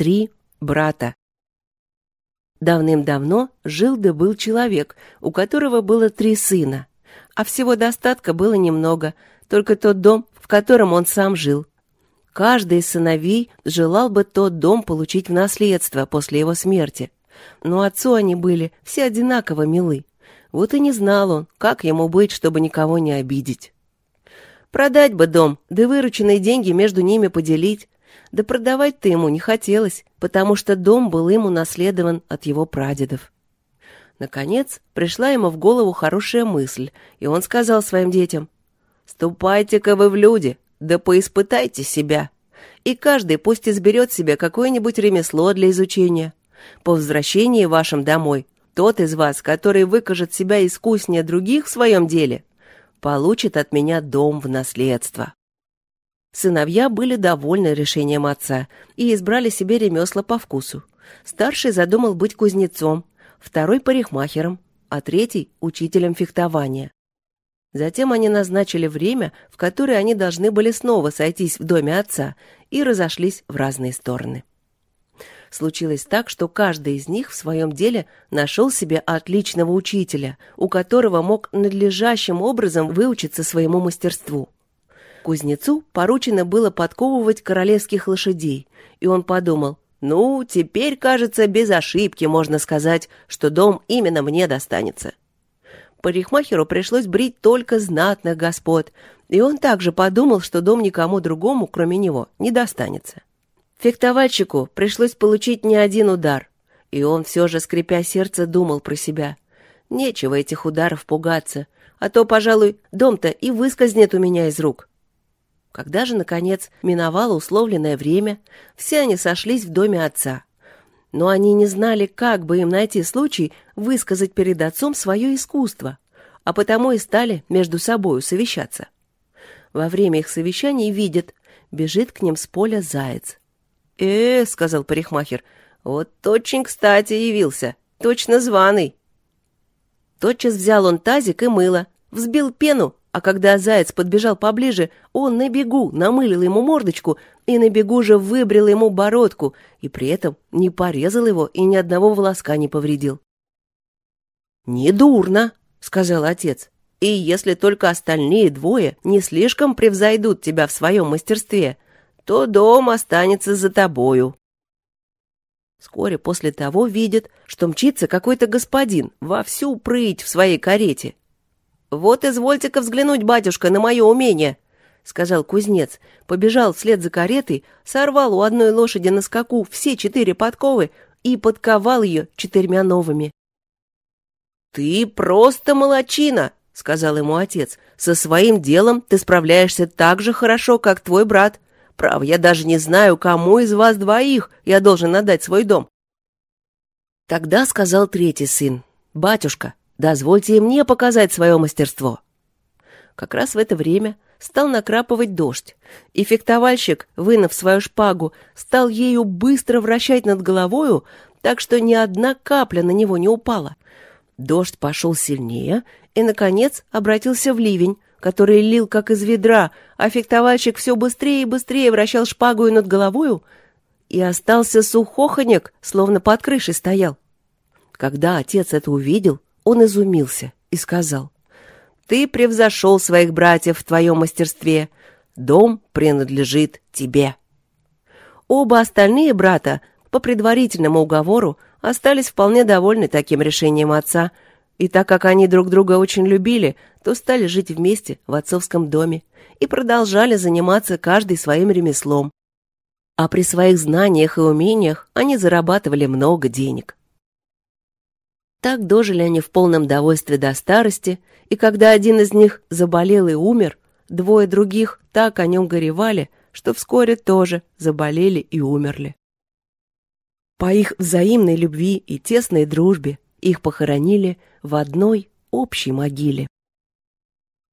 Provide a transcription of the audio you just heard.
Три брата. Давным-давно жил да был человек, у которого было три сына, а всего достатка было немного, только тот дом, в котором он сам жил. Каждый из сыновей желал бы тот дом получить в наследство после его смерти, но отцу они были все одинаково милы. Вот и не знал он, как ему быть, чтобы никого не обидеть. Продать бы дом, да вырученные деньги между ними поделить, да продавать-то ему не хотелось, потому что дом был ему наследован от его прадедов. Наконец, пришла ему в голову хорошая мысль, и он сказал своим детям, «Ступайте-ка вы в люди, да поиспытайте себя, и каждый пусть изберет себе какое-нибудь ремесло для изучения. По возвращении вашим домой, тот из вас, который выкажет себя искуснее других в своем деле, получит от меня дом в наследство». Сыновья были довольны решением отца и избрали себе ремесла по вкусу. Старший задумал быть кузнецом, второй — парикмахером, а третий — учителем фехтования. Затем они назначили время, в которое они должны были снова сойтись в доме отца, и разошлись в разные стороны. Случилось так, что каждый из них в своем деле нашел себе отличного учителя, у которого мог надлежащим образом выучиться своему мастерству. Кузнецу поручено было подковывать королевских лошадей, и он подумал, ну, теперь, кажется, без ошибки можно сказать, что дом именно мне достанется. Парикмахеру пришлось брить только знатных господ, и он также подумал, что дом никому другому, кроме него, не достанется. Фехтовальщику пришлось получить не один удар, и он все же, скрипя сердце, думал про себя. Нечего этих ударов пугаться, а то, пожалуй, дом-то и выскользнет у меня из рук. Когда же, наконец, миновало условленное время, все они сошлись в доме отца. Но они не знали, как бы им найти случай высказать перед отцом свое искусство, а потому и стали между собою совещаться. Во время их совещаний видят, бежит к ним с поля заяц. «Э, — сказал парикмахер, — вот очень кстати явился, точно званый». Тотчас взял он тазик и мыло, взбил пену а когда заяц подбежал поближе, он на бегу намылил ему мордочку и на бегу же выбрил ему бородку, и при этом не порезал его и ни одного волоска не повредил. «Недурно», — сказал отец, — «и если только остальные двое не слишком превзойдут тебя в своем мастерстве, то дом останется за тобою». Вскоре после того видят, что мчится какой-то господин во всю прыть в своей карете, «Вот извольте-ка взглянуть, батюшка, на мое умение», — сказал кузнец. Побежал вслед за каретой, сорвал у одной лошади на скаку все четыре подковы и подковал ее четырьмя новыми. «Ты просто молочина», — сказал ему отец. «Со своим делом ты справляешься так же хорошо, как твой брат. Прав, я даже не знаю, кому из вас двоих я должен отдать свой дом». Тогда сказал третий сын. «Батюшка, Дозвольте и мне показать свое мастерство. Как раз в это время стал накрапывать дождь, и фехтовальщик, вынув свою шпагу, стал ею быстро вращать над головою, так что ни одна капля на него не упала. Дождь пошел сильнее и, наконец, обратился в ливень, который лил как из ведра, а фехтовальщик все быстрее и быстрее вращал шпагу над головою, и остался сухохонек, словно под крышей стоял. Когда отец это увидел, он изумился и сказал, «Ты превзошел своих братьев в твоем мастерстве. Дом принадлежит тебе». Оба остальные брата по предварительному уговору остались вполне довольны таким решением отца, и так как они друг друга очень любили, то стали жить вместе в отцовском доме и продолжали заниматься каждый своим ремеслом. А при своих знаниях и умениях они зарабатывали много денег. Так дожили они в полном довольстве до старости, и когда один из них заболел и умер, двое других так о нем горевали, что вскоре тоже заболели и умерли. По их взаимной любви и тесной дружбе их похоронили в одной общей могиле.